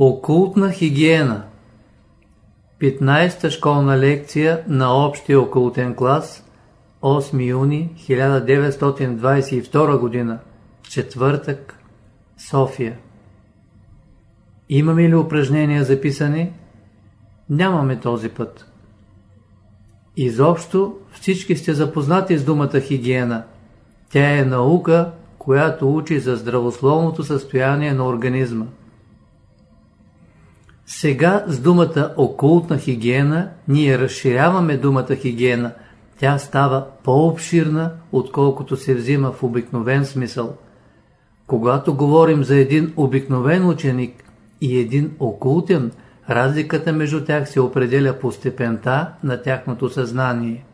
Окултна хигиена 15-та школна лекция на общия окултен клас 8 юни 1922 г. Четвъртък София Имаме ли упражнения записани? Нямаме този път. Изобщо всички сте запознати с думата хигиена. Тя е наука, която учи за здравословното състояние на организма. Сега с думата окултна хигиена ние разширяваме думата хигиена. Тя става по-обширна, отколкото се взима в обикновен смисъл. Когато говорим за един обикновен ученик и един окултен, разликата между тях се определя по степента на тяхното съзнание.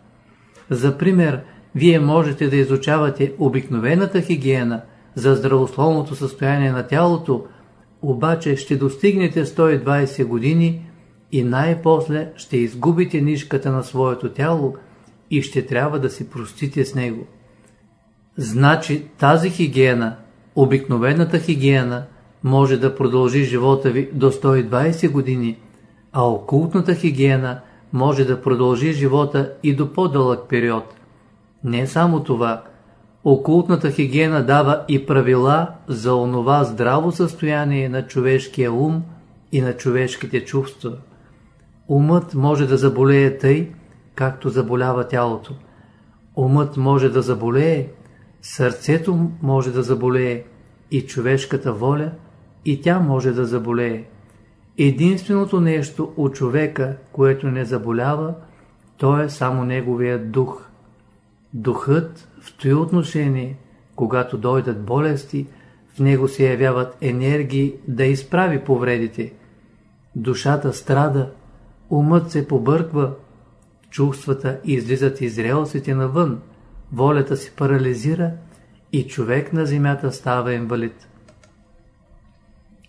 За пример, вие можете да изучавате обикновената хигиена за здравословното състояние на тялото, обаче ще достигнете 120 години и най-после ще изгубите нишката на своето тяло и ще трябва да си простите с него. Значи тази хигиена, обикновената хигиена, може да продължи живота ви до 120 години, а окултната хигиена може да продължи живота и до по-дълъг период. Не само това – Окултната хигиена дава и правила за онова здраво състояние на човешкия ум и на човешките чувства. Умът може да заболее тъй, както заболява тялото. Умът може да заболее, сърцето може да заболее и човешката воля, и тя може да заболее. Единственото нещо у човека, което не заболява, то е само неговият дух. Духът в този отношение, когато дойдат болести, в него се явяват енергии да изправи повредите. Душата страда, умът се побърква, чувствата излизат из релсите навън, волята се парализира и човек на земята става инвалид.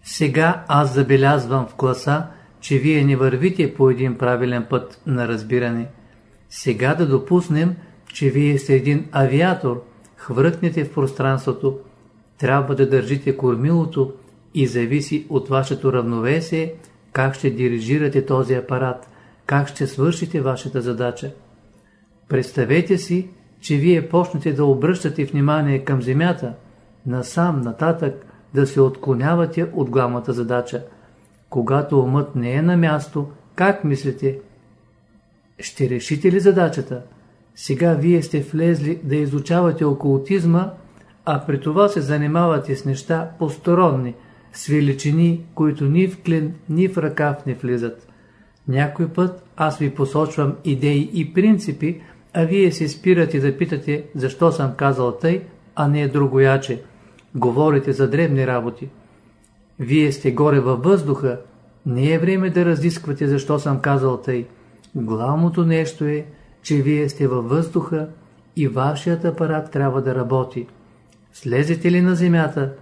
Сега аз забелязвам в класа, че вие не вървите по един правилен път на разбиране. Сега да допуснем, че вие сте един авиатор, хвъркнете в пространството, трябва да държите кормилото и зависи от вашето равновесие как ще дирижирате този апарат, как ще свършите вашата задача. Представете си, че вие почнете да обръщате внимание към земята, насам, нататък, да се отклонявате от главната задача. Когато умът не е на място, как мислите? Ще решите ли задачата? Сега вие сте влезли да изучавате окултизма, а при това се занимавате с неща посторонни, с величини, които ни в клин, ни в ръкав не влизат. Някой път аз ви посочвам идеи и принципи, а вие се спирате да питате защо съм казал тъй, а не другояче. Говорите за древни работи. Вие сте горе във въздуха, не е време да разисквате защо съм казал тъй. Главното нещо е, че вие сте във въздуха и вашият апарат трябва да работи. Слезете ли на земята,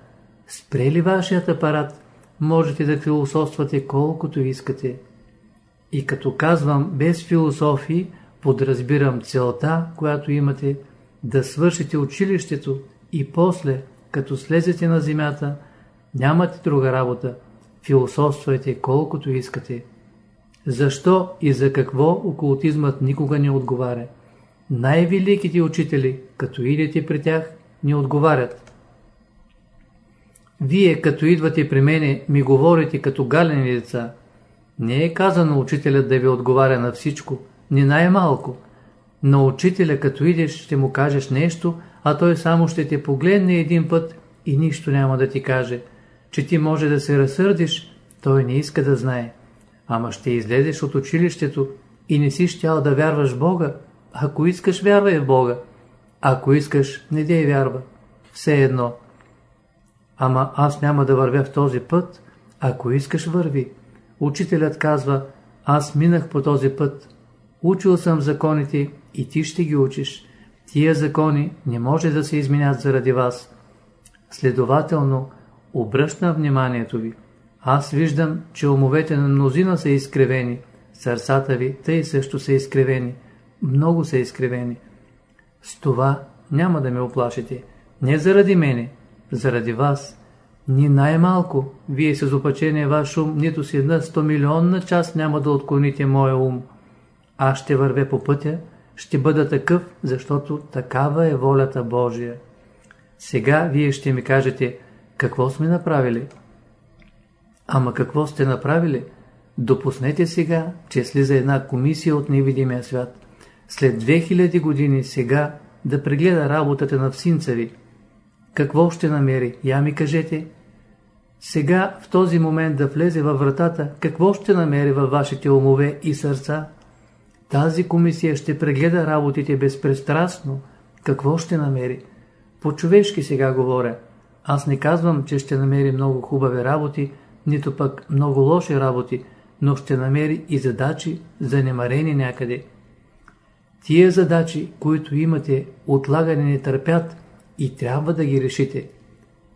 спре ли вашият апарат, можете да философствате колкото искате. И като казвам без философии, подразбирам целта, която имате, да свършите училището и после, като слезете на земята, нямате друга работа, философствайте колкото искате. Защо и за какво окултизмът никога не отговаря? Най-великите учители, като идете при тях, не отговарят. Вие, като идвате при мене, ми говорите като галени деца. Не е казано учителят да ви отговаря на всичко, не най-малко. На учителя, като идеш, ще му кажеш нещо, а той само ще те погледне един път и нищо няма да ти каже. Че ти може да се разсърдиш, той не иска да знае. Ама ще излезеш от училището и не си щял да вярваш Бога. Ако искаш, вярвай в Бога. Ако искаш, не дей вярва. Все едно. Ама аз няма да вървя в този път. Ако искаш, върви. Учителят казва, аз минах по този път. Учил съм законите и ти ще ги учиш. Тия закони не може да се изменят заради вас. Следователно, обръщам вниманието ви. Аз виждам, че умовете на мнозина са изкривени, сърцата ви тъй също са изкривени, много са изкривени. С това няма да ме оплашите, не заради мене, заради вас. Ни най-малко, вие с изопачения ваш ум, нито с една 100 милионна част няма да отклоните моя ум. Аз ще вървя по пътя, ще бъда такъв, защото такава е волята Божия. Сега вие ще ми кажете, какво сме направили? Ама какво сте направили? Допуснете сега, че слиза една комисия от невидимия свят. След 2000 години сега да прегледа работата на всинца ви. Какво ще намери? Я ми кажете. Сега, в този момент да влезе във вратата, какво ще намери във вашите умове и сърца? Тази комисия ще прегледа работите безпристрастно. Какво ще намери? По-човешки сега говоря. Аз не казвам, че ще намери много хубави работи, нито пък много лоши работи, но ще намери и задачи, занемарени някъде. Тия задачи, които имате, отлагане не търпят и трябва да ги решите.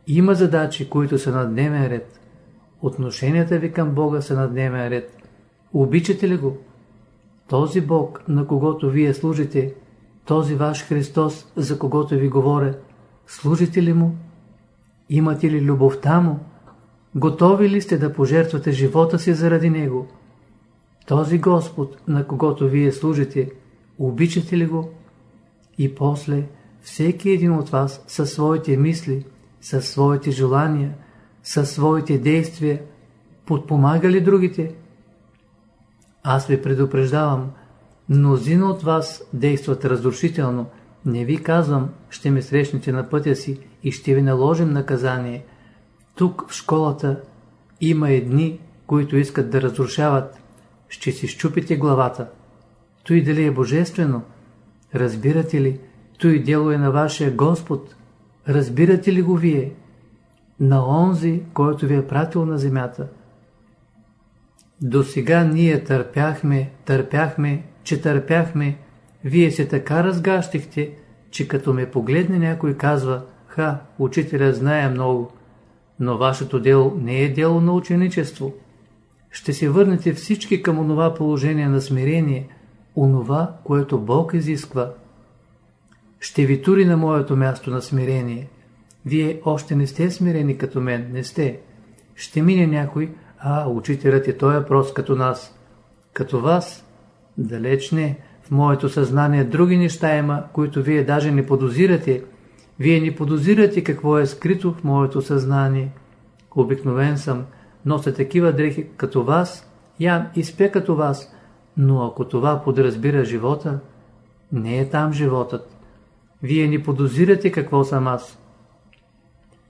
Има задачи, които са на дневен ред. Отношенията ви към Бога са на дневен ред. Обичате ли го? Този Бог, на когото вие служите, този ваш Христос, за когото ви говоря, служите ли му? Имате ли любовта му? Готови ли сте да пожертвате живота си заради него? Този Господ, на когото вие служите, обичате ли го? И после, всеки един от вас със своите мисли, със своите желания, със своите действия, подпомага ли другите? Аз ви предупреждавам, мнозина от вас действат разрушително. Не ви казвам, ще ме срещнете на пътя си и ще ви наложим наказание. Тук в школата има едни, които искат да разрушават. Ще си щупите главата. Той дали е божествено? Разбирате ли? Той дело е на вашия Господ. Разбирате ли го вие? На онзи, който ви е пратил на земята. До сега ние търпяхме, търпяхме, че търпяхме. Вие се така разгащихте, че като ме погледне някой казва, ха, учителя знае много, но вашето дело не е дело на ученичество. Ще се върнете всички към онова положение на смирение, онова, което Бог изисква. Ще ви тури на моето място на смирение. Вие още не сте смирени като мен, не сте. Ще мине някой, а, учителят е този прост като нас. Като вас? Далеч не. В моето съзнание други неща има, които вие даже не подозирате. Вие не подозирате какво е скрито в моето съзнание. Обикновен съм, нося такива дрехи като вас, ям и спя като вас, но ако това подразбира живота, не е там животът. Вие не подозирате какво съм аз.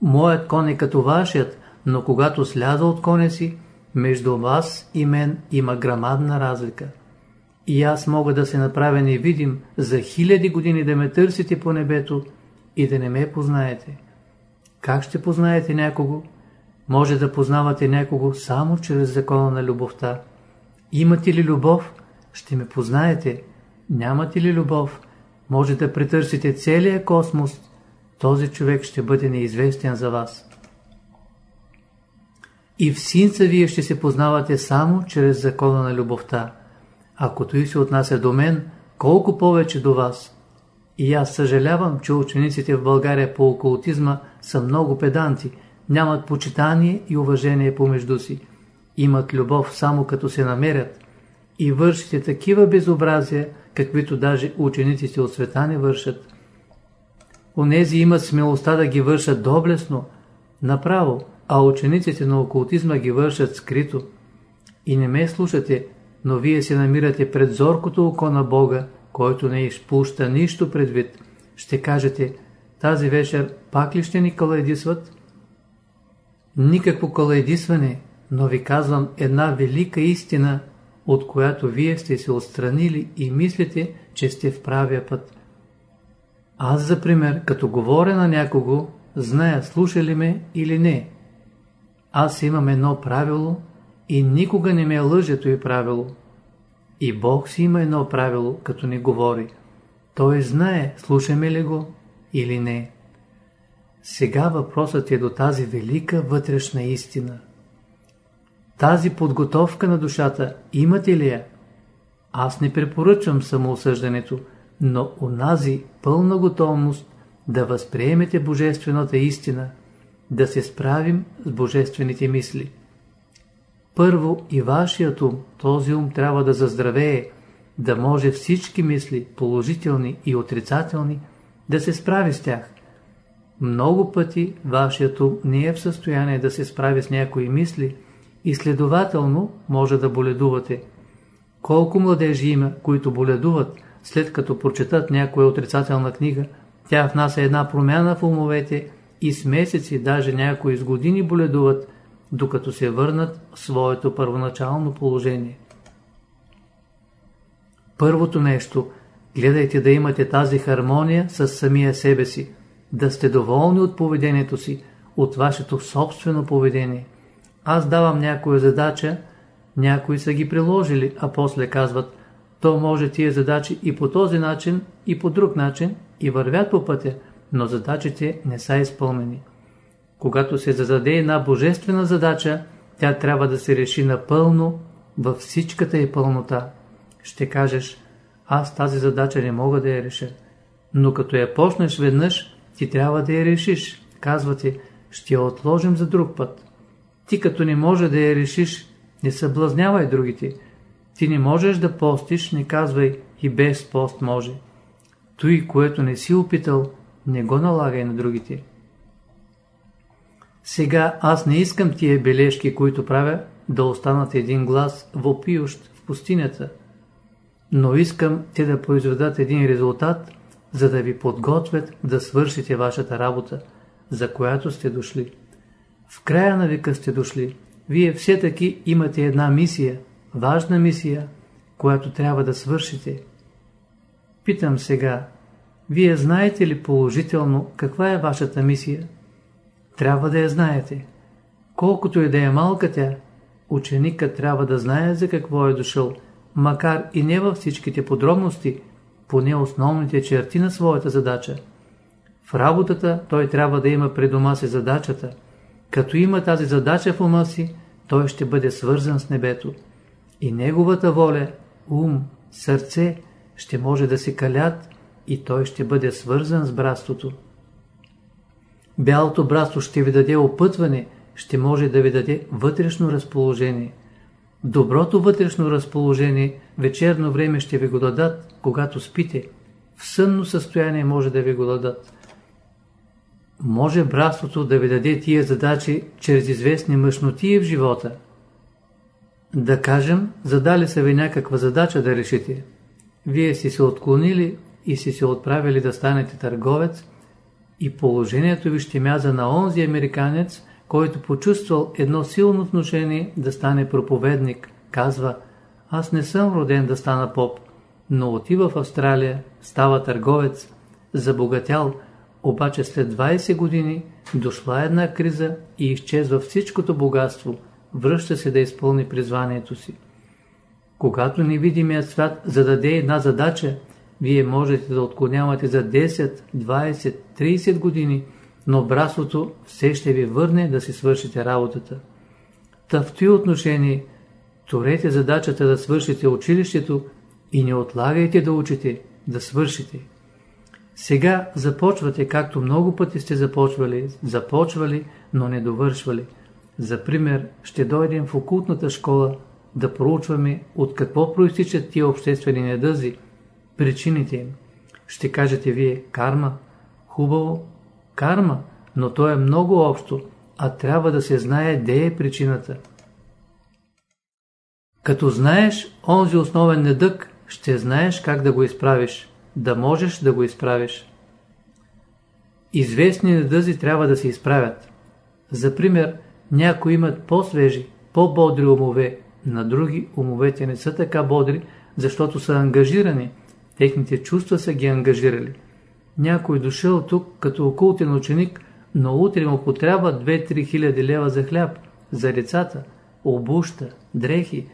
Моят кон е като вашият, но когато сляза от коня си, между вас и мен има грамадна разлика. И аз мога да се направя невидим за хиляди години да ме търсите по небето и да не ме познаете. Как ще познаете някого? Може да познавате някого само чрез закона на любовта. Имате ли любов? Ще ме познаете. Нямате ли любов? Може да претърсите целия космос. Този човек ще бъде неизвестен за вас. И в синца вие ще се познавате само чрез закона на любовта. Ако той се отнася до мен, колко повече до вас. И аз съжалявам, че учениците в България по окултизма са много педанти, нямат почитание и уважение помежду си. Имат любов само като се намерят. И вършите такива безобразия, каквито даже учениците от света не вършат. Онези имат смелостта да ги вършат доблесно, направо, а учениците на окултизма ги вършат скрито. И не ме слушате, но вие се намирате пред зоркото око на Бога, който не изпуща нищо предвид. Ще кажете, тази вечер пак ли ще ни калайдисват? Никакво калайдисване, но ви казвам една велика истина, от която вие сте се отстранили и мислите, че сте в правия път. Аз, за пример, като говоря на някого, зная слуша ли ме или не. Аз имам едно правило и никога не ме лъжето и правило. И Бог си има едно правило, като ни говори. Той знае, слушаме ли го или не. Сега въпросът е до тази велика вътрешна истина. Тази подготовка на душата имате ли я? Аз не препоръчвам самоосъждането, но унази пълна готовност да възприемете божествената истина, да се справим с божествените мисли. Първо и вашият ум, този ум трябва да заздравее, да може всички мисли, положителни и отрицателни, да се справи с тях. Много пъти вашият ум не е в състояние да се справи с някои мисли и следователно може да боледувате. Колко младежи има, които боледуват, след като прочетат някоя отрицателна книга, тя внася една промяна в умовете и с месеци, даже някои с години боледуват, докато се върнат в своето първоначално положение. Първото нещо, гледайте да имате тази хармония с самия себе си, да сте доволни от поведението си, от вашето собствено поведение. Аз давам някоя задача, някои са ги приложили, а после казват, то може тия задачи и по този начин, и по друг начин, и вървят по пътя, но задачите не са изпълнени. Когато се зададе една божествена задача, тя трябва да се реши напълно във всичката и пълнота. Ще кажеш, аз тази задача не мога да я реша. Но като я почнеш веднъж, ти трябва да я решиш. Казвате, ще я отложим за друг път. Ти като не може да я решиш, не съблазнявай другите. Ти не можеш да постиш, не казвай и без пост може. Той, което не си опитал, не го налагай на другите. Сега аз не искам тия бележки, които правя, да останат един глас вопиющ в пустинята, но искам те да произведат един резултат, за да ви подготвят да свършите вашата работа, за която сте дошли. В края на века сте дошли. Вие все таки имате една мисия, важна мисия, която трябва да свършите. Питам сега, вие знаете ли положително каква е вашата мисия? Трябва да я знаете. Колкото и да е малка тя, ученикът трябва да знае за какво е дошъл, макар и не във всичките подробности, поне основните черти на своята задача. В работата той трябва да има пред ума си задачата. Като има тази задача в ума си, той ще бъде свързан с небето. И неговата воля, ум, сърце ще може да се калят и той ще бъде свързан с братството. Бялото братство ще ви даде опътване, ще може да ви даде вътрешно разположение. Доброто вътрешно разположение вечерно време ще ви го дадат, когато спите. В сънно състояние може да ви го дадат. Може братството да ви даде тия задачи чрез известни мъжноти в живота. Да кажем, задали са ви някаква задача да решите. Вие си се отклонили и си се отправили да станете търговец и положението ви ще мяза на онзи американец, който почувствал едно силно внушение да стане проповедник. Казва, аз не съм роден да стана поп, но отива в Австралия, става търговец, забогатял, обаче след 20 години дошла една криза и изчезва всичкото богатство, връща се да изпълни призванието си. Когато невидимият свят зададе една задача, вие можете да отклонявате за 10, 20, 30 години, но братството все ще ви върне да си свършите работата. Та в този отношение, турете задачата да свършите училището и не отлагайте да учите, да свършите. Сега започвате, както много пъти сте започвали, започвали, но не довършвали. За пример, ще дойдем в окултната школа да проучваме от какво проистичат тия обществени недъзи, причините им. Ще кажете вие карма. Хубаво, карма, но то е много общо, а трябва да се знае де е причината. Като знаеш онзи основен недък, ще знаеш как да го изправиш, да можеш да го изправиш. Известни недъзи трябва да се изправят. За пример, някои имат по-свежи, по-бодри умове, на други умовете не са така бодри, защото са ангажирани, техните чувства са ги ангажирали. Някой дошъл тук като окултен ученик, но утре му потрябва 2-3 хиляди лева за хляб, за децата, обуща, дрехи.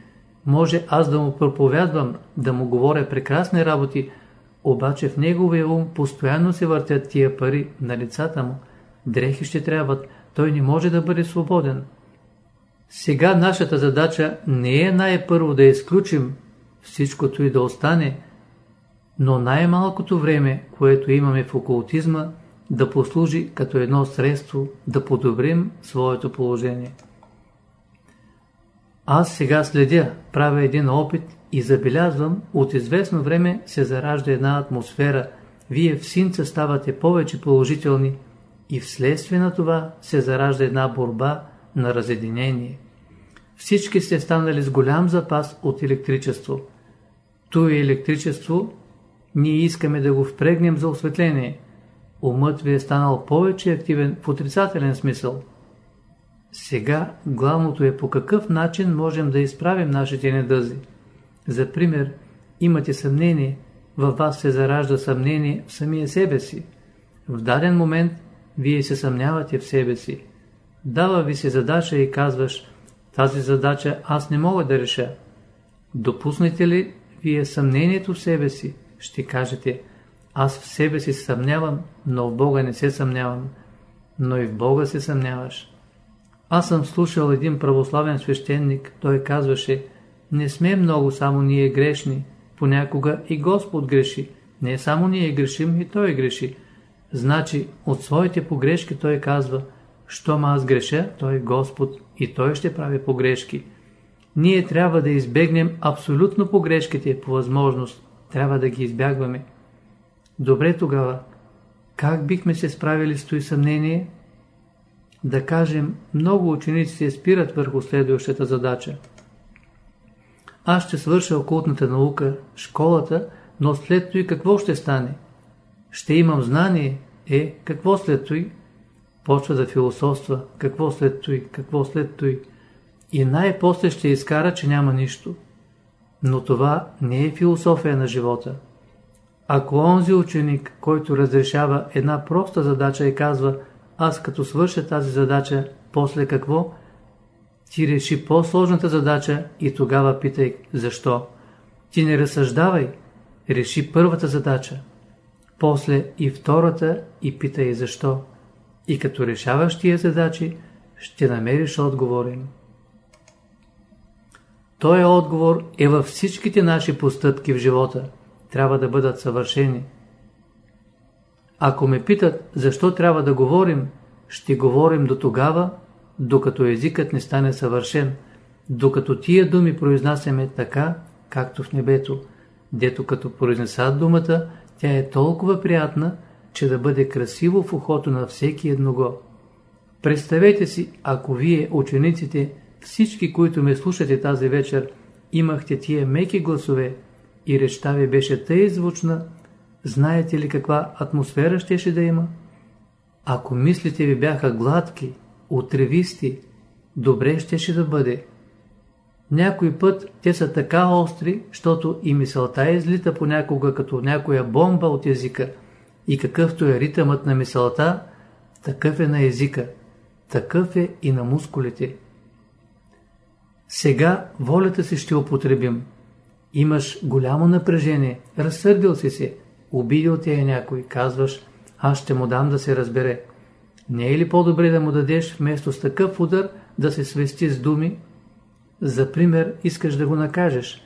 Може аз да му проповядвам, да му говоря прекрасни работи, обаче в неговия ум постоянно се въртят тия пари на лицата му. Дрехи ще трябват, той не може да бъде свободен. Сега нашата задача не е най-първо да изключим всичкото и да остане, но най-малкото време, което имаме в окултизма, да послужи като едно средство да подобрим своето положение. Аз сега следя, правя един опит и забелязвам, от известно време се заражда една атмосфера, вие в синца ставате повече положителни и вследствие на това се заражда една борба на разединение. Всички сте станали с голям запас от електричество. Той електричество ние искаме да го впрегнем за осветление. Умът ви е станал повече активен в отрицателен смисъл. Сега главното е по какъв начин можем да изправим нашите недъзи. За пример, имате съмнение, във вас се заражда съмнение в самия себе си. В даден момент вие се съмнявате в себе си. Дава ви се задача и казваш, тази задача аз не мога да реша. Допуснете ли вие съмнението в себе си? Ще кажете, аз в себе си съмнявам, но в Бога не се съмнявам. Но и в Бога се съмняваш. Аз съм слушал един православен свещеник, той казваше, не сме много само ние грешни, понякога и Господ греши. Не само ние грешим, и Той греши. Значи, от своите погрешки Той казва, щом аз греша, Той е Господ и Той ще прави погрешки. Ние трябва да избегнем абсолютно погрешките по възможност. Трябва да ги избягваме. Добре тогава, как бихме се справили с този съмнение? Да кажем, много ученици се спират върху следващата задача. Аз ще свърша окултната наука, школата, но след той какво ще стане? Ще имам знание, е, какво след той? Почва да философства, какво след той, какво след той. И най-после ще изкара, че няма нищо. Но това не е философия на живота. Ако онзи ученик, който разрешава една проста задача и казва, аз като свърша тази задача, после какво? Ти реши по-сложната задача и тогава питай защо. Ти не разсъждавай, реши първата задача, после и втората и питай защо. И като решаваш тия задачи, ще намериш отговор им. Той отговор е във всичките наши постъпки в живота. Трябва да бъдат съвършени. Ако ме питат защо трябва да говорим, ще говорим до тогава, докато езикът не стане съвършен, докато тия думи произнасяме така, както в небето, дето като произнесат думата, тя е толкова приятна, че да бъде красиво в ухото на всеки едного. Представете си, ако вие, учениците, всички, които ме слушате тази вечер, имахте тия меки гласове и речта ви беше тъй звучна, знаете ли каква атмосфера щеше да има? Ако мислите ви бяха гладки, отревисти, добре щеше да бъде. Някой път те са така остри, защото и мисълта излита понякога като някоя бомба от езика. И какъвто е ритъмът на мисълта, такъв е на езика, такъв е и на мускулите. Сега волята си ще употребим. Имаш голямо напрежение, разсърдил си се, обидил те е някой, казваш, аз ще му дам да се разбере. Не е ли по-добре да му дадеш вместо с такъв удар да се свести с думи? За пример искаш да го накажеш.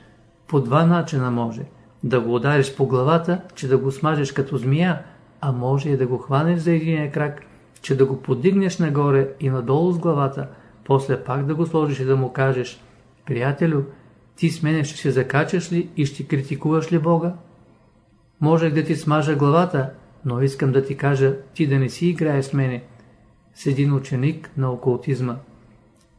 По два начина може. Да го удариш по главата, че да го смажеш като змия, а може и да го хванеш за единия крак, че да го подигнеш нагоре и надолу с главата, после пак да го сложиш и да му кажеш «Приятелю, ти с мене ще се закачаш ли и ще критикуваш ли Бога?» Можех да ти смажа главата, но искам да ти кажа, ти да не си играеш с мене, с един ученик на окултизма.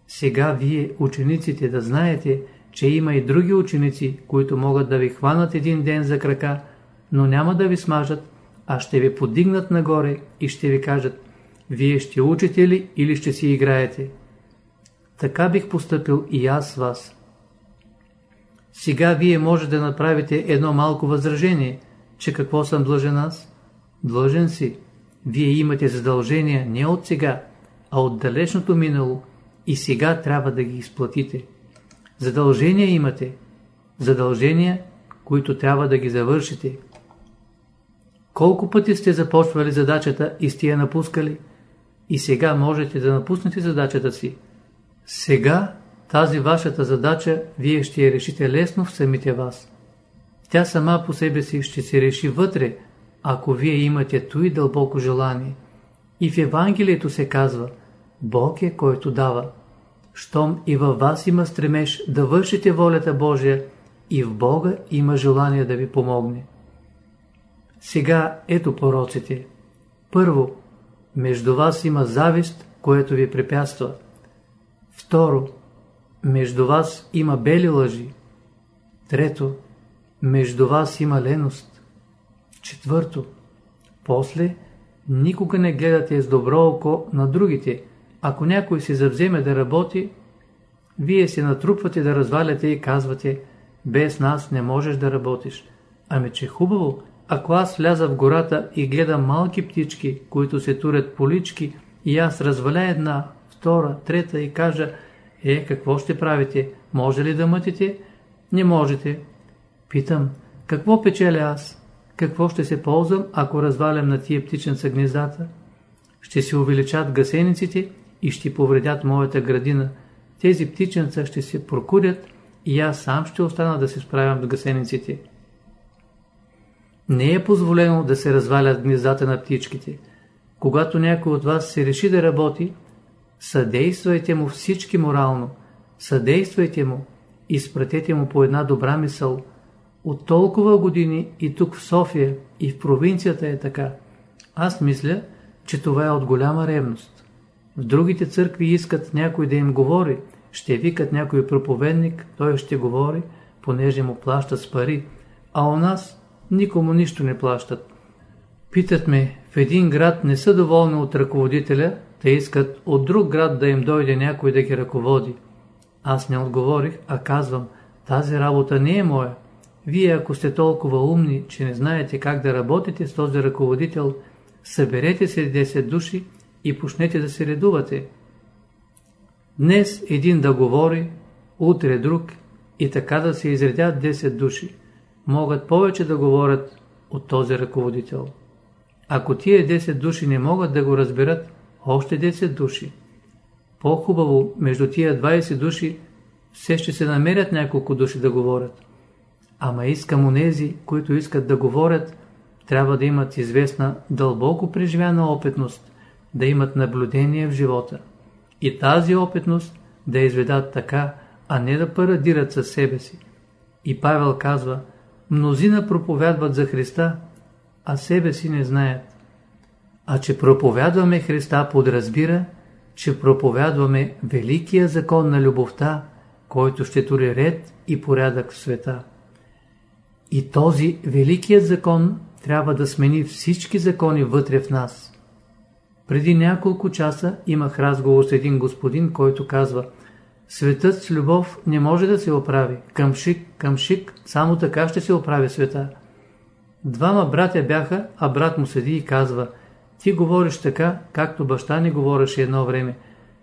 Сега вие, учениците, да знаете, че има и други ученици, които могат да ви хванат един ден за крака, но няма да ви смажат, а ще ви подигнат нагоре и ще ви кажат, вие ще учите ли или ще си играете. Така бих поступил и аз с вас. Сега вие може да направите едно малко възражение, че какво съм длъжен аз? Длъжен си. Вие имате задължения не от сега, а от далечното минало и сега трябва да ги изплатите. Задължения имате. Задължения, които трябва да ги завършите. Колко пъти сте започвали задачата и сте я напускали? И сега можете да напуснете задачата си. Сега тази вашата задача вие ще я решите лесно в самите вас. Тя сама по себе си ще се реши вътре, ако вие имате и дълбоко желание. И в Евангелието се казва, Бог е който дава. Щом и във вас има стремеж да вършите волята Божия, и в Бога има желание да ви помогне. Сега ето пороците. Първо, между вас има завист, което ви препятства. Второ, между вас има бели лъжи. Трето, между вас има леност. Четвърто, после, никога не гледате с добро око на другите. Ако някой се завземе да работи, вие се натрупвате да разваляте и казвате, без нас не можеш да работиш. Ами че хубаво, ако аз вляза в гората и гледам малки птички, които се турят по лички, и аз разваля една, втора, трета и кажа, е, какво ще правите? Може ли да мътите? Не можете. Питам, какво печеля аз? Какво ще се ползвам, ако развалям на тия птиченца гнездата? Ще се увеличат гасениците и ще повредят моята градина. Тези птиченца ще се прокурят и аз сам ще остана да се справям с гасениците. Не е позволено да се развалят гнездата на птичките. Когато някой от вас се реши да работи, съдействайте му всички морално, съдействайте му, изпратете му по една добра мисъл. От толкова години и тук в София, и в провинцията е така. Аз мисля, че това е от голяма ревност. В другите църкви искат някой да им говори, ще викат някой проповедник, той ще говори, понеже му плащат с пари, а у нас никому нищо не плащат. Питат ме, в един град не са доволни от ръководителя, те искат от друг град да им дойде някой да ги ръководи. Аз не отговорих, а казвам, тази работа не е моя. Вие, ако сте толкова умни, че не знаете как да работите с този ръководител, съберете се 10 души и почнете да се редувате. Днес един да говори, утре друг и така да се изредят 10 души. Могат повече да говорят от този ръководител. Ако тия 10 души не могат да го разберат, още 10 души. По-хубаво между тия 20 души все ще се намерят няколко души да говорят. Ама искам онези, които искат да говорят, трябва да имат известна дълбоко преживяна опитност, да имат наблюдение в живота. И тази опитност да изведат така, а не да парадират със себе си. И Павел казва, мнозина проповядват за Христа, а себе си не знаят. А че проповядваме Христа подразбира, че проповядваме великия закон на любовта, който ще тури ред и порядък в света. И този великият закон трябва да смени всички закони вътре в нас. Преди няколко часа имах разговор с един господин, който казва Светът с любов не може да се оправи. Към шик, към шик, само така ще се оправи света. Двама братя бяха, а брат му седи и казва Ти говориш така, както баща ни говореше едно време.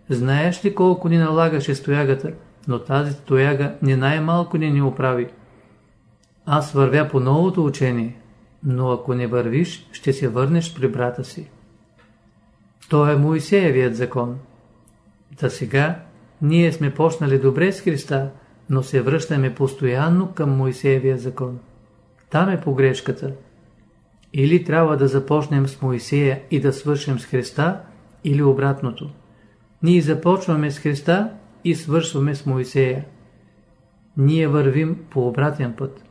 Знаеш ли колко ни налагаше стоягата, но тази стояга не най-малко не ни оправи. Аз вървя по новото учение, но ако не вървиш, ще се върнеш при брата си. То е Моисеевият закон. За сега ние сме почнали добре с Христа, но се връщаме постоянно към Моисеевия закон. Там е погрешката. Или трябва да започнем с Моисея и да свършим с Христа, или обратното. Ние започваме с Христа и свършваме с Моисея. Ние вървим по обратен път.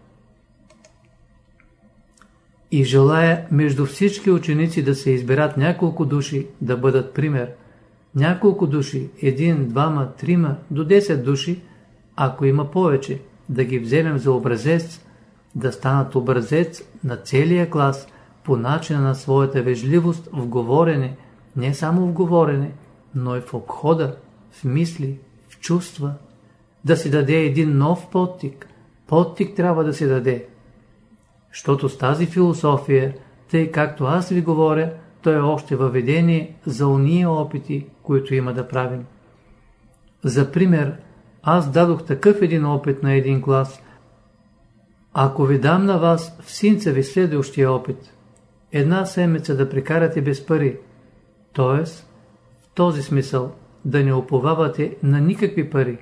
И желая между всички ученици да се изберат няколко души да бъдат пример. Няколко души, един, двама, трима, до 10 души, ако има повече, да ги вземем за образец, да станат образец на целия клас по начина на своята вежливост в говорене, не само в говорене, но и в обхода, в мисли, в чувства. Да си даде един нов подтик. Подтик трябва да се даде. Щото с тази философия, тъй както аз ви говоря, то е още въведение за уния опити, които има да правим. За пример, аз дадох такъв един опит на един клас. Ако ви дам на вас в синца ви следващия опит, една седмица да прекарате без пари, т.е. в този смисъл да не оповавате на никакви пари,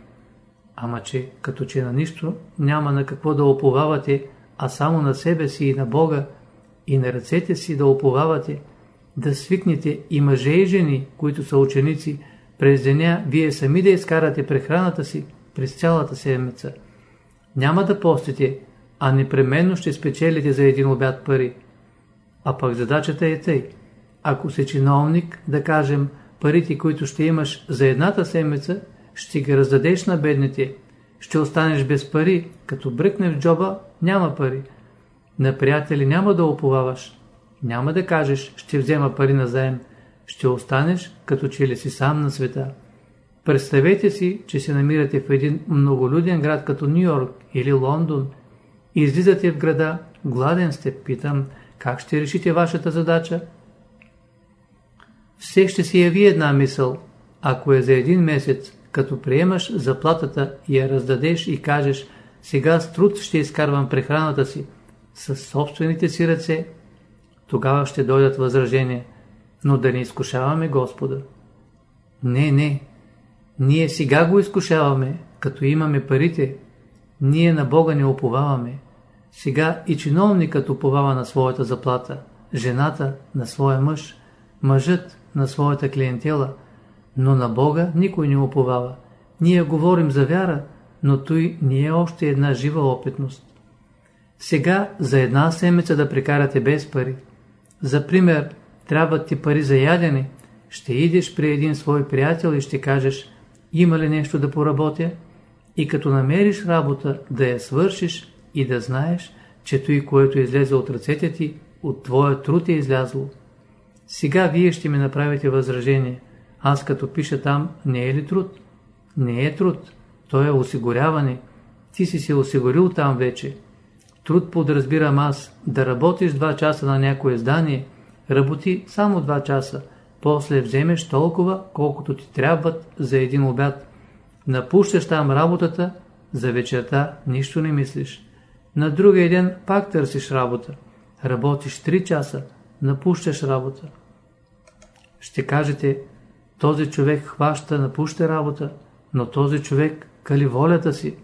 ама че като че на нищо няма на какво да оповавате, а само на себе си и на Бога, и на ръцете си да оповавате, да свикнете и мъже и жени, които са ученици, през деня вие сами да изкарате прехраната си през цялата седмица. Няма да постите, а непременно ще спечелите за един обяд пари. А пък задачата е тъй. Ако си чиновник, да кажем, парите, които ще имаш за едната седмица, ще ги раздадеш на бедните. Ще останеш без пари, като бръкне в джоба, няма пари. На приятели няма да оповаваш. Няма да кажеш, ще взема пари на заем. Ще останеш, като че ли си сам на света. Представете си, че се намирате в един многолюден град като Нью Йорк или Лондон. Излизате в града, гладен сте, питам, как ще решите вашата задача? Все ще си яви една мисъл. Ако е за един месец, като приемаш заплатата и я раздадеш и кажеш, сега с труд ще изкарвам прехраната си, с собствените си ръце, тогава ще дойдат възражения, но да не изкушаваме Господа. Не, не, ние сега го изкушаваме, като имаме парите, ние на Бога не оповаваме. Сега и чиновникът уповава на своята заплата, жената на своя мъж, мъжът на своята клиентела, но на Бога никой не уповава. Ние говорим за вяра, но той не е още една жива опитност. Сега за една седмица да прекарате без пари. За пример, трябват ти пари за ядене. Ще идеш при един свой приятел и ще кажеш, има ли нещо да поработя? И като намериш работа, да я свършиш и да знаеш, че той, което излезе от ръцете ти, от твоя труд е излязло. Сега вие ще ми направите възражение. Аз като пиша там, не е ли труд? Не е труд. То е осигуряване. Ти си се осигурил там вече. Труд подразбирам аз. Да работиш два часа на някое здание, работи само два часа. После вземеш толкова, колкото ти трябват за един обяд. Напущаш там работата, за вечерта нищо не мислиш. На другия ден пак търсиш работа. Работиш 3 часа, напущаш работа. Ще кажете, този човек хваща, напуща работа, но този човек кали волята си.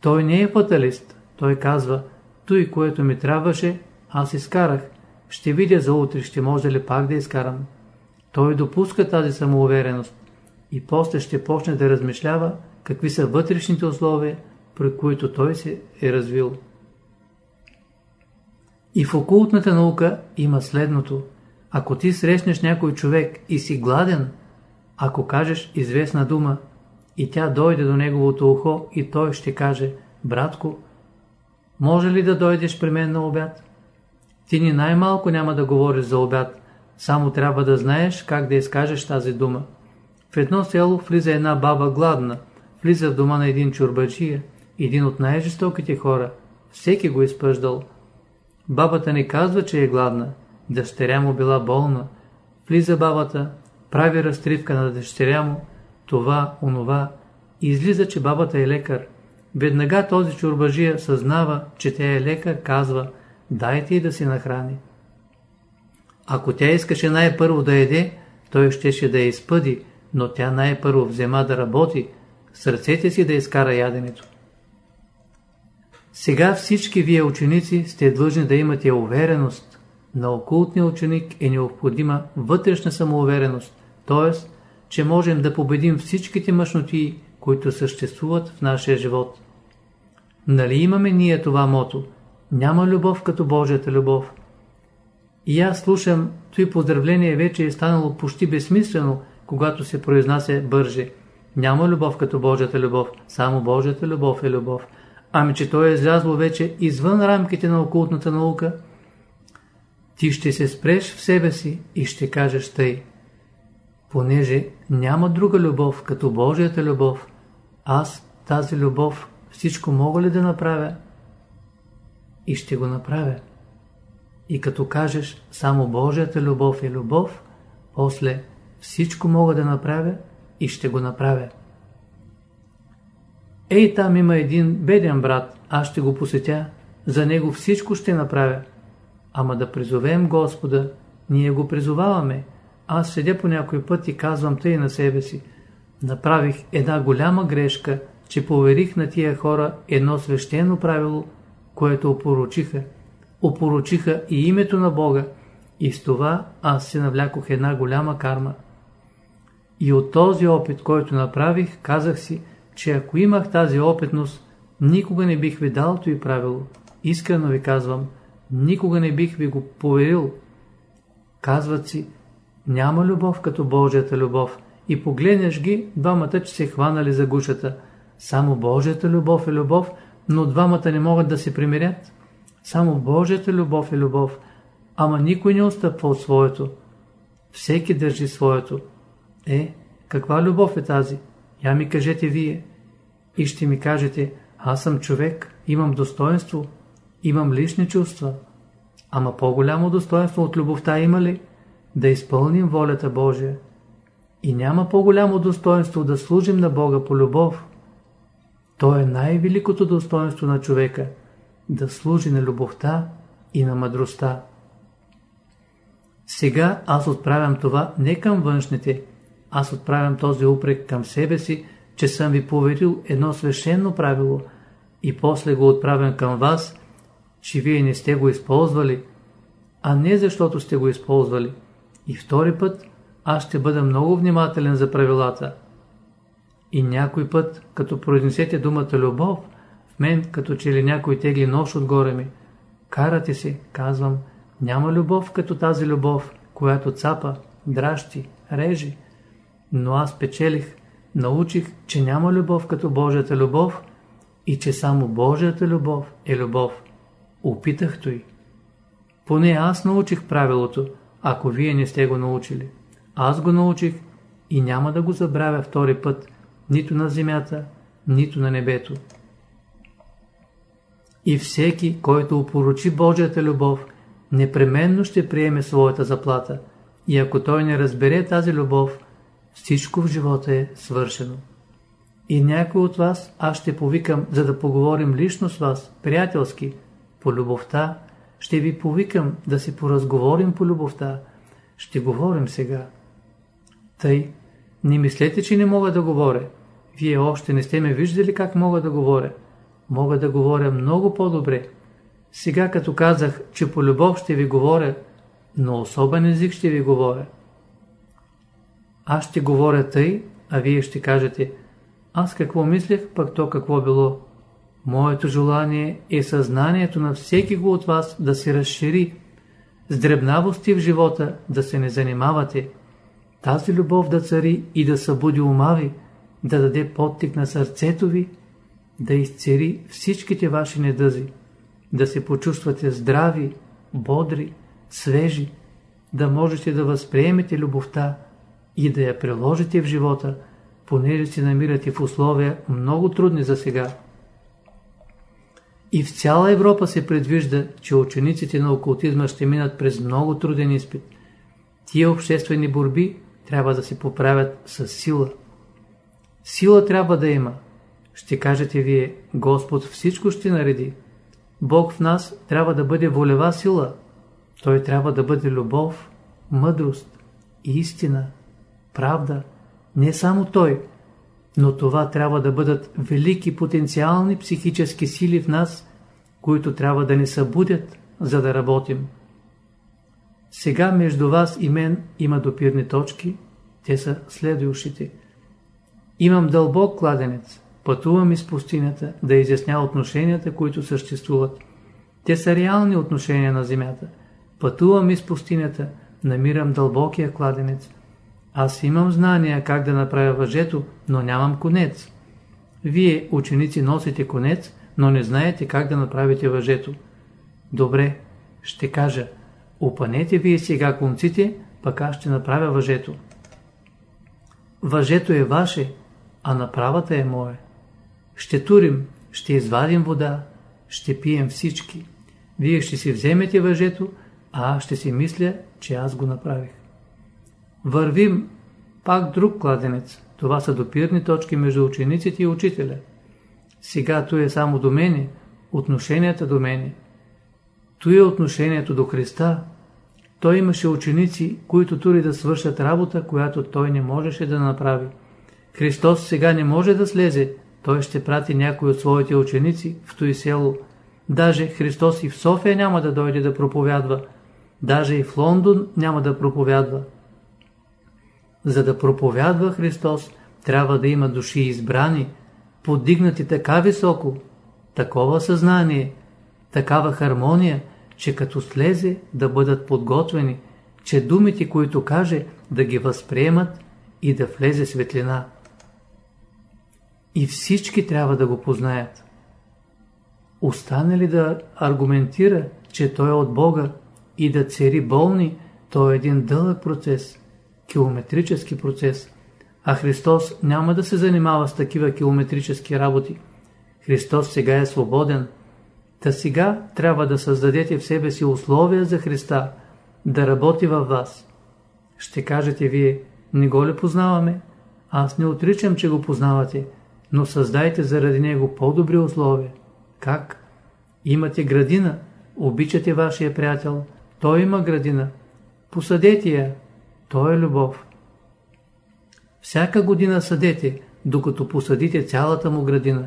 Той не е фаталист. Той казва, той, което ми трябваше, аз изкарах. Ще видя за утре, ще може ли пак да изкарам. Той допуска тази самоувереност и после ще почне да размишлява какви са вътрешните условия, при които той се е развил. И в окултната наука има следното. Ако ти срещнеш някой човек и си гладен, ако кажеш известна дума и тя дойде до неговото ухо и той ще каже, братко, може ли да дойдеш при мен на обяд? Ти ни най-малко няма да говориш за обяд, само трябва да знаеш как да изкажеш тази дума. В едно село влиза една баба гладна, влиза в дома на един чурбаджия, един от най-жестоките хора. Всеки го изпъждал. Бабата не казва, че е гладна. Дъщеря му била болна. Влиза бабата, прави разтривка на дъщеря му, това, онова. Излиза, че бабата е лекар. Веднага този чурбажия съзнава, че тя е лекар, казва, дайте и да се нахрани. Ако тя искаше най-първо да еде, той щеше да я изпъди, но тя най-първо взема да работи, с ръцете си да изкара яденето. Сега всички вие ученици сте длъжни да имате увереност. На окултния ученик е необходима вътрешна самоувереност, т.е. че можем да победим всичките мъжноти, които съществуват в нашия живот. Нали имаме ние това мото? Няма любов като Божията любов. И аз слушам, той поздравление вече е станало почти безсмислено, когато се произнася бърже. Няма любов като Божията любов, само Божията любов е любов. Ами че той е излязло вече извън рамките на окултната наука. Ти ще се спреш в себе си и ще кажеш тъй. Понеже няма друга любов като Божията любов, аз тази любов всичко мога ли да направя? И ще го направя. И като кажеш само Божията любов е любов, после всичко мога да направя и ще го направя. Ей, там има един беден брат, аз ще го посетя, за него всичко ще направя. Ама да призовем Господа, ние го призоваваме. Аз седя по някой път и казвам тъй на себе си. Направих една голяма грешка, че поверих на тия хора едно свещено правило, което опорочиха. опорочиха и името на Бога и с това аз се навлякох една голяма карма. И от този опит, който направих, казах си, че ако имах тази опитност, никога не бих ви дал и правило. Искрено ви казвам, никога не бих ви го поверил. Казват си, няма любов като Божията любов. И погледнеш ги, двамата, че се хванали за гушата. Само Божията любов е любов, но двамата не могат да се примирят. Само Божията любов е любов, ама никой не отстъпва от своето. Всеки държи своето. Е, каква любов е тази? Я ми кажете вие. И ще ми кажете, аз съм човек, имам достоинство, имам лични чувства. Ама по-голямо достоинство от любовта има ли? Да изпълним волята Божия. И няма по-голямо достоинство да служим на Бога по любов. То е най-великото достоинство на човека – да служи на любовта и на мъдростта. Сега аз отправям това не към външните, аз отправям този упрек към себе си, че съм ви поверил едно свещено правило и после го отправям към вас, че вие не сте го използвали, а не защото сте го използвали. И втори път аз ще бъда много внимателен за правилата. И някой път, като произнесете думата любов, в мен като че ли някой тегли нож отгоре ми, карате се, казвам, няма любов като тази любов, която цапа, дращи, режи. Но аз печелих, научих, че няма любов като Божията любов и че само Божията любов е любов. Опитах той. Поне аз научих правилото, ако вие не сте го научили. Аз го научих и няма да го забравя втори път, нито на земята, нито на небето. И всеки, който опоручи Божията любов, непременно ще приеме своята заплата. И ако той не разбере тази любов, всичко в живота е свършено. И някой от вас аз ще повикам, за да поговорим лично с вас, приятелски, по любовта. Ще ви повикам да си поразговорим по любовта. Ще говорим сега. Тъй, не мислете, че не мога да говоря. Вие още не сте ме виждали как мога да говоря. Мога да говоря много по-добре. Сега като казах, че по любов ще ви говоря, но особен език ще ви говоря. Аз ще говоря тъй, а вие ще кажете, аз какво мислех, пък то какво било. Моето желание е съзнанието на всеки го от вас да се разшири, с дребнавости в живота да се не занимавате, тази любов да цари и да събуди ума ви, да даде подтик на сърцето ви, да изцери всичките ваши недъзи, да се почувствате здрави, бодри, свежи, да можете да възприемете любовта и да я приложите в живота, понеже се намирате в условия много трудни за сега. И в цяла Европа се предвижда, че учениците на окултизма ще минат през много труден изпит. Тия обществени борби трябва да се поправят с сила. Сила трябва да има. Ще кажете вие, Господ всичко ще нареди. Бог в нас трябва да бъде волева сила. Той трябва да бъде любов, мъдрост, истина, правда. Не само Той, но това трябва да бъдат велики потенциални психически сили в нас, които трябва да ни събудят, за да работим. Сега между вас и мен има допирни точки, те са следващите. Имам дълбок кладенец, пътувам из пустинята да изясня отношенията, които съществуват. Те са реални отношения на земята. Пътувам из пустинята, намирам дълбокия кладенец. Аз имам знания как да направя въжето, но нямам конец. Вие, ученици, носите конец, но не знаете как да направите въжето. Добре, ще кажа, опанете вие сега конците, пък аз ще направя въжето. Въжето е ваше, а направата е мое. Ще турим, ще извадим вода, ще пием всички. Вие ще си вземете въжето, а аз ще си мисля, че аз го направих. Вървим пак друг кладенец. Това са допирни точки между учениците и учителя. Сега то е само до мене, отношенията до мене. То е отношението до Христа. Той имаше ученици, които тури да свършат работа, която той не можеше да направи. Христос сега не може да слезе, той ще прати някой от своите ученици в той село, Даже Христос и в София няма да дойде да проповядва. Даже и в Лондон няма да проповядва. За да проповядва Христос, трябва да има души избрани, подигнати така високо, такова съзнание, такава хармония, че като слезе да бъдат подготвени, че думите, които каже, да ги възприемат и да влезе светлина. И всички трябва да го познаят. Остане ли да аргументира, че той е от Бога и да цери болни, то е един дълъг процес, километрически процес. А Христос няма да се занимава с такива километрически работи. Христос сега е свободен. Та сега трябва да създадете в себе си условия за Христа, да работи във вас. Ще кажете вие, не го ли познаваме? Аз не отричам, че го познавате, но създайте заради него по-добри условия. Как? Имате градина, обичате вашия приятел, той има градина. Посадете я, той е любов. Всяка година съдете, докато посадите цялата му градина.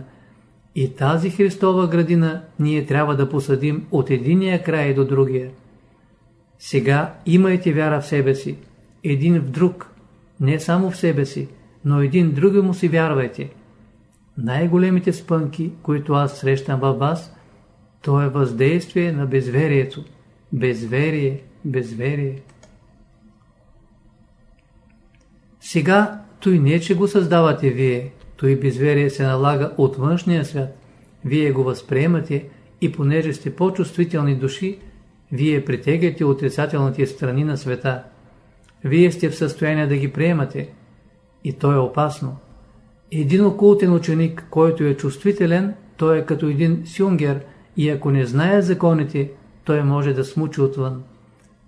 И тази Христова градина ние трябва да посадим от единия край до другия. Сега имайте вяра в себе си, един в друг, не само в себе си, но един другому си вярвайте. Най-големите спънки, които аз срещам във вас, то е въздействие на безверието. Безверие, безверие. Сега той не, че го създавате вие, той безверие се налага от външния свят. Вие го възприемате и понеже сте по-чувствителни души, вие притегате отрицателните страни на света. Вие сте в състояние да ги приемате. И то е опасно. Един окултен ученик, който е чувствителен, той е като един сюнгер и ако не знае законите, той може да смучи отвън.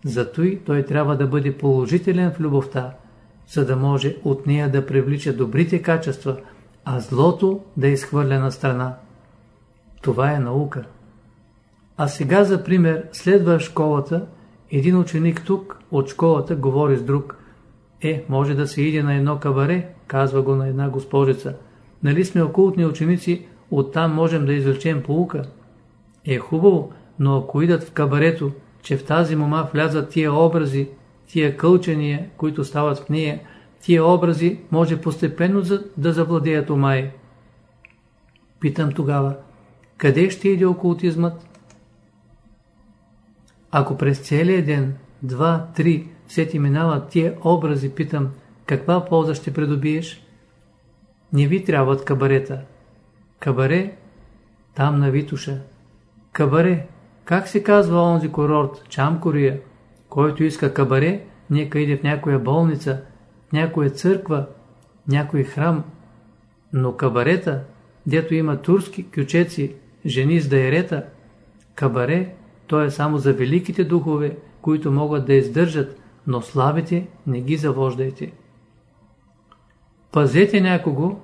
Зато и той трябва да бъде положителен в любовта, за да може от нея да привлича добрите качества, а злото да изхвърля на страна. Това е наука. А сега, за пример, следва школата, един ученик тук от школата говори с друг. Е, може да се иде на едно кабаре, казва го на една госпожица. Нали сме окултни ученици, оттам можем да извлечем полука. Е хубаво, но ако идат в кабарето, че в тази мома влязат тия образи, тия кълчения, които стават в нея, тия образи може постепенно да завладеят умай. Питам тогава, къде ще иде окултизмът? Ако през целия ден, два, три, все ти минават тия образи, питам, каква полза ще придобиеш? Не ви трябват кабарета. Кабаре, там на Витуша. Кабаре, как се казва онзи курорт, Чамкория, който иска кабаре, нека иде в някоя болница, в някоя църква, някой храм. Но кабарета, дето има турски кючеци, жени с дайрета, кабаре, то е само за великите духове, които могат да издържат, но слабите не ги завождайте. Пазете някого.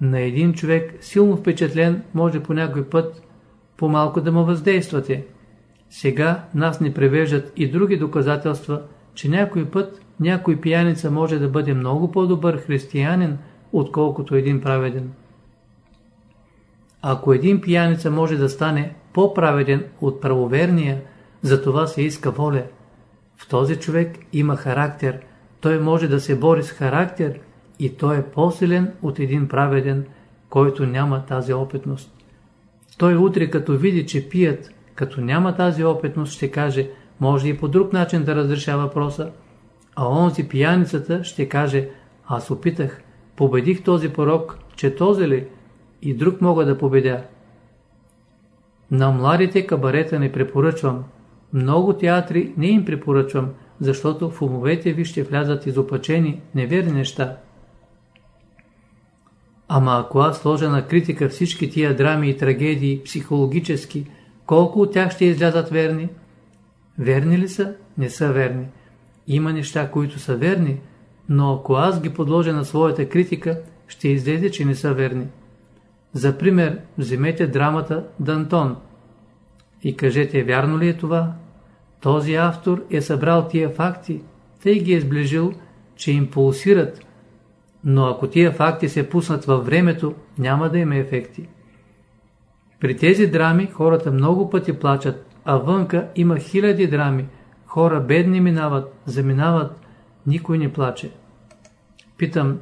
На един човек, силно впечатлен, може по някой път по-малко да му въздействате. Сега нас не превеждат и други доказателства, че някой път някой пияница може да бъде много по-добър християнин, отколкото един праведен. Ако един пияница може да стане по-праведен от правоверния, за това се иска воля. В този човек има характер, той може да се бори с характер и той е по-силен от един праведен, който няма тази опитност. Той утре като види, че пият, като няма тази опитност, ще каже, може и по друг начин да разреша въпроса, а онзи пияницата ще каже, аз опитах, победих този порок, че този ли, и друг мога да победя. На младите кабарета не препоръчвам. Много театри не им препоръчвам, защото в умовете ви ще влязат изопачени, неверни неща. Ама ако аз сложа на критика всички тия драми и трагедии, психологически, колко от тях ще излязат верни? Верни ли са? Не са верни. Има неща, които са верни, но ако аз ги подложа на своята критика, ще излезе, че не са верни. За пример, вземете драмата Дантон и кажете, вярно ли е това? Този автор е събрал тия факти, тъй ги е сближил, че им пулсират, но ако тия факти се пуснат във времето, няма да има ефекти. При тези драми хората много пъти плачат, а вънка има хиляди драми. Хора бедни минават, заминават, никой не плаче. Питам,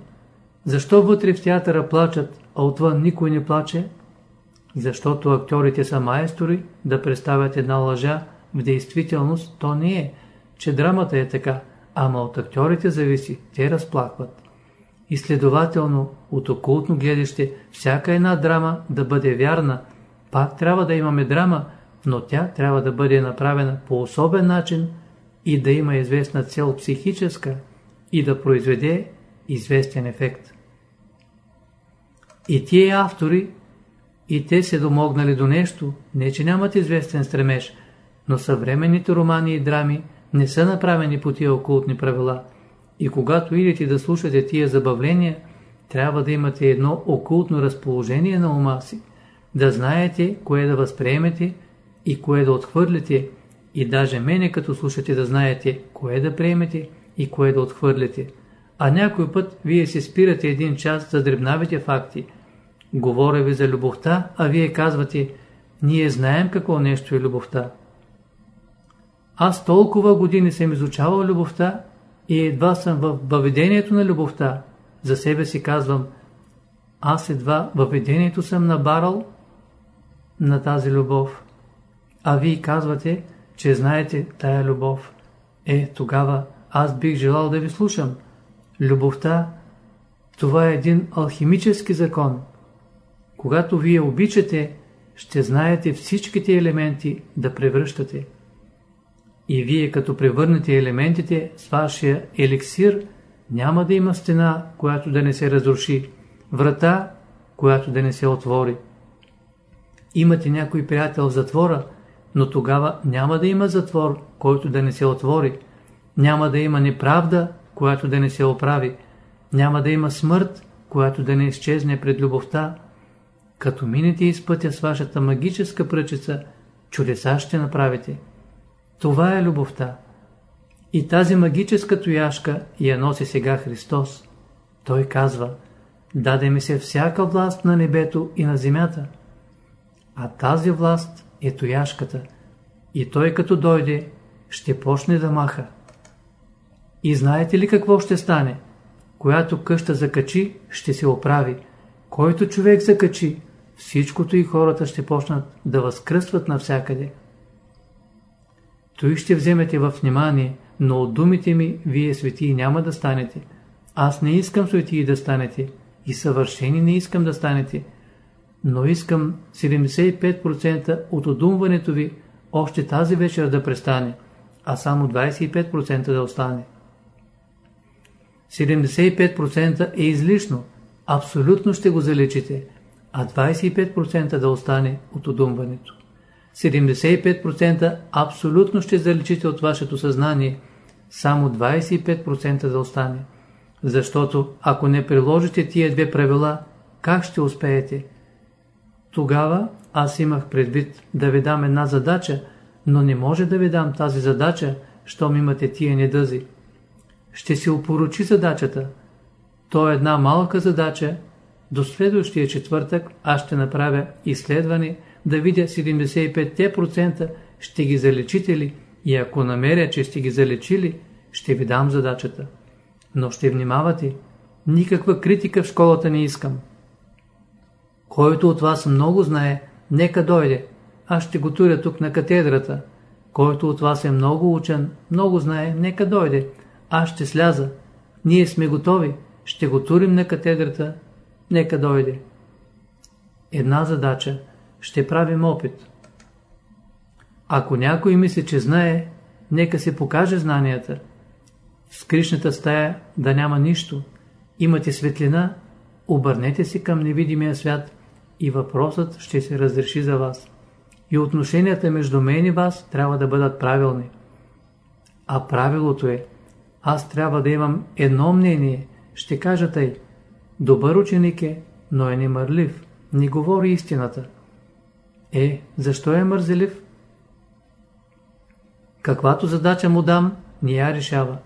защо вътре в театъра плачат, а отвън никой не плаче? Защото актьорите са майстори да представят една лъжа, в действителност то не е, че драмата е така, ама от актьорите зависи, те разплакват. И следователно, от окултно гледаще, всяка една драма да бъде вярна, пак трябва да имаме драма, но тя трябва да бъде направена по особен начин и да има известна цел психическа и да произведе известен ефект. И тия автори, и те се домогнали до нещо, не че нямат известен стремеж, но съвременните романи и драми не са направени по тия окултни правила. И когато идете да слушате тия забавления, трябва да имате едно окултно разположение на ума си, да знаете кое да възприемете и кое да отхвърлите, и даже мене като слушате да знаете кое да приемете и кое да отхвърлите. А някой път вие се спирате един час за дребнавите факти. Говоря ви за любовта, а вие казвате, ние знаем какво нещо е любовта. Аз толкова години съм изучавал любовта и едва съм в въведението на любовта. За себе си казвам, аз едва въведението съм набарал на тази любов. А вие казвате, че знаете тая любов. Е, тогава аз бих желал да ви слушам. Любовта, това е един алхимически закон. Когато вие обичате, ще знаете всичките елементи да превръщате. И вие като превърнете елементите с вашия еликсир, няма да има стена, която да не се разруши, врата, която да не се отвори. Имате някой приятел в затвора, но тогава няма да има затвор, който да не се отвори. Няма да има неправда, която да не се оправи. Няма да има смърт, която да не изчезне пред любовта. Като минете из пътя с вашата магическа пръчица, чудеса ще направите. Това е любовта. И тази магическа тояшка я носи сега Христос. Той казва, даде ми се всяка власт на небето и на земята. А тази власт е тояшката. И той като дойде, ще почне да маха. И знаете ли какво ще стане? Която къща закачи, ще се оправи. Който човек закачи, всичкото и хората ще почнат да възкръстват навсякъде. Той ще вземете в внимание, но от думите ми вие светии няма да станете. Аз не искам светии да станете и съвършени не искам да станете, но искам 75% от одумването ви още тази вечер да престане, а само 25% да остане. 75% е излишно, абсолютно ще го залечите, а 25% да остане от одумването. 75% абсолютно ще залечите от вашето съзнание, само 25% да остане. Защото ако не приложите тия две правила, как ще успеете? Тогава аз имах предвид да ви дам една задача, но не може да ви дам тази задача, щом имате тия недъзи. Ще си опоручи задачата. То е една малка задача. До следващия четвъртък аз ще направя изследване, да видя 75% ще ги залечите ли и ако намеря, че сте ги залечили, ще ви дам задачата. Но ще внимавате. Никаква критика в школата не искам. Който от вас много знае, нека дойде. Аз ще го туря тук на катедрата. Който от вас е много учен, много знае, нека дойде. Аз ще сляза. Ние сме готови. Ще го турим на катедрата. Нека дойде. Една задача – ще правим опит. Ако някой мисли, че знае, нека се покаже знанията. В скришната стая да няма нищо. Имате светлина, обърнете се към невидимия свят и въпросът ще се разреши за вас. И отношенията между мен и вас трябва да бъдат правилни. А правилото е, аз трябва да имам едно мнение, ще кажа тъй. Добър ученик е, но е немърлив, не говори истината. Е, защо е мързелив? Каквато задача му дам, не я решава.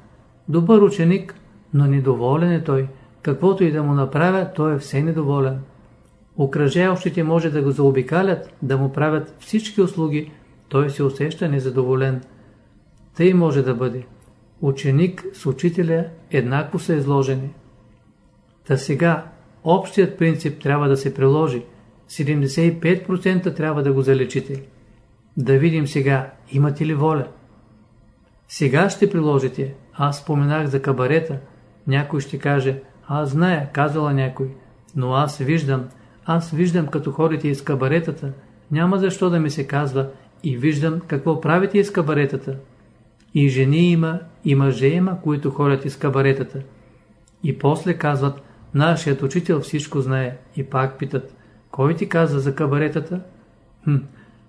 Добър ученик, но недоволен е той. Каквото и да му направя, той е все недоволен. Окръжаващите може да го заобикалят, да му правят всички услуги, той се усеща незадоволен. Тъй може да бъде. Ученик с учителя еднакво са изложени. Та сега, общият принцип трябва да се приложи. 75% трябва да го залечите. Да видим сега, имате ли воля? Сега ще приложите. Аз споменах за кабарета. Някой ще каже, аз зная, казала някой. Но аз виждам, аз виждам като ходите из кабаретата. Няма защо да ми се казва и виждам какво правите из кабаретата. И жени има, и мъже има, които ходят из кабаретата. И после казват, нашият учител всичко знае. И пак питат, кой ти каза за кабаретата? Хм,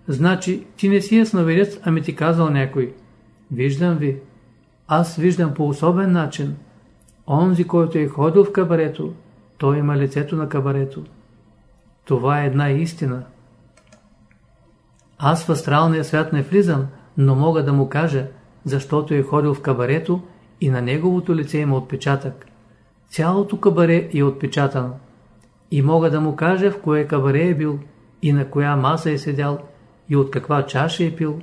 значи ти не си ясновидец, ами ти казал някой. Виждам ви. Аз виждам по особен начин. Онзи, който е ходил в кабарето, той има лицето на кабарето. Това е една истина. Аз в астралния свят не влизам, но мога да му кажа, защото е ходил в кабарето и на неговото лице има отпечатък. Цялото кабаре е отпечатано. И мога да му кажа в кое кабаре е бил, и на коя маса е седял, и от каква чаша е пил,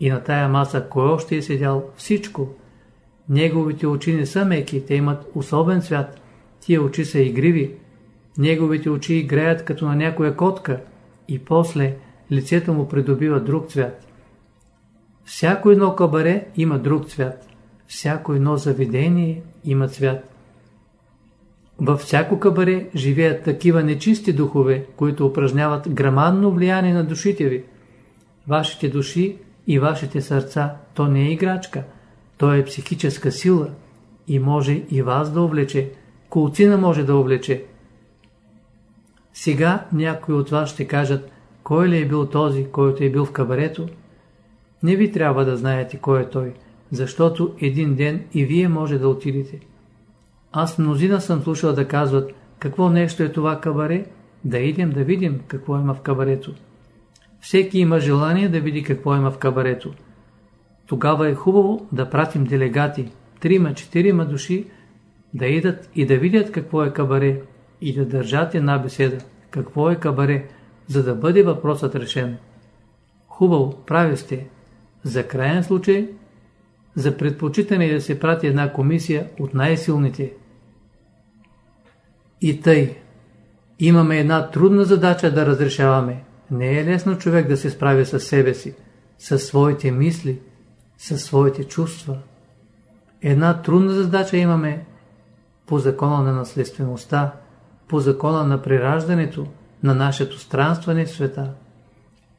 и на тая маса кой още е седял, всичко. Неговите очи не са меки, те имат особен цвят, тия очи са игриви. Неговите очи играят като на някоя котка и после лицето му придобива друг цвят. Всяко едно кабаре има друг цвят. Всяко едно заведение има цвят. Във всяко кабаре живеят такива нечисти духове, които упражняват грамадно влияние на душите ви. Вашите души и вашите сърца, то не е играчка, то е психическа сила и може и вас да увлече, колцина може да увлече. Сега някои от вас ще кажат, кой ли е бил този, който е бил в кабарето? Не ви трябва да знаете кой е той, защото един ден и вие може да отидете. Аз мнозина съм слушал да казват, какво нещо е това кабаре, да идем да видим какво има в кабарето. Всеки има желание да види какво има в кабарето. Тогава е хубаво да пратим делегати, трима, четирима души, да идат и да видят какво е кабаре и да държат една беседа, какво е кабаре, за да бъде въпросът решен. Хубаво, прави сте. За крайен случай, за предпочитане да се прати една комисия от най-силните. И тъй, имаме една трудна задача да разрешаваме. Не е лесно човек да се справи с себе си, със своите мисли, със своите чувства. Една трудна задача имаме по закона на наследствеността, по закона на прираждането, на нашето странстване в света.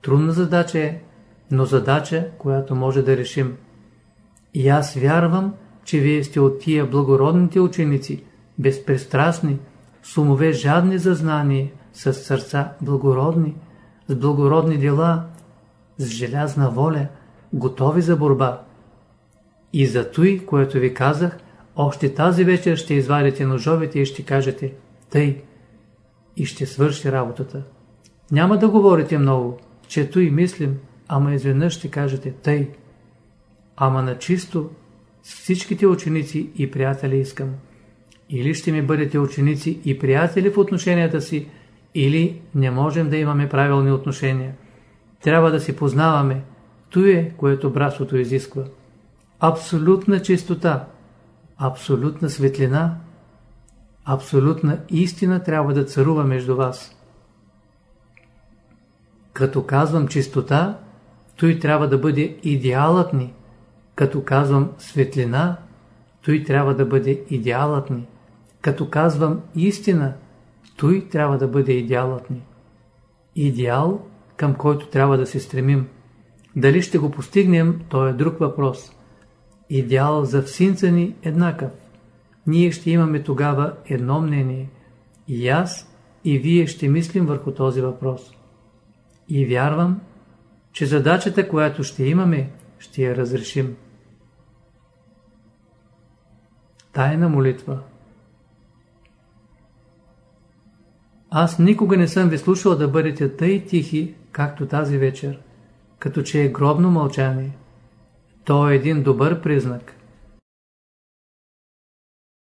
Трудна задача е, но задача, която може да решим. И аз вярвам, че вие сте от тия благородните ученици, безпристрастни, с умове жадни за знание, с сърца благородни, с благородни дела, с желязна воля, готови за борба. И за той, което ви казах, още тази вечер ще извадите ножовете и ще кажете «Тъй» и ще свърши работата. Няма да говорите много, чето и мислим, ама изведнъж ще кажете «Тъй». Ама на чисто с всичките ученици и приятели искам. Или ще ми бъдете ученици и приятели в отношенията си, или не можем да имаме правилни отношения. Трябва да си познаваме. То е, което братството изисква. Абсолютна чистота, абсолютна светлина, абсолютна истина трябва да царува между вас. Като казвам чистота, той трябва да бъде идеалът ни. Като казвам светлина, той трябва да бъде идеалът ни. Като казвам истина, той трябва да бъде идеалът ни. Идеал, към който трябва да се стремим. Дали ще го постигнем, то е друг въпрос. Идеал за всинца ни еднакъв. Ние ще имаме тогава едно мнение. И аз, и вие ще мислим върху този въпрос. И вярвам, че задачата, която ще имаме, ще я разрешим. Тайна молитва Аз никога не съм ви слушал да бъдете тъй тихи, както тази вечер, като че е гробно мълчание. То е един добър признак.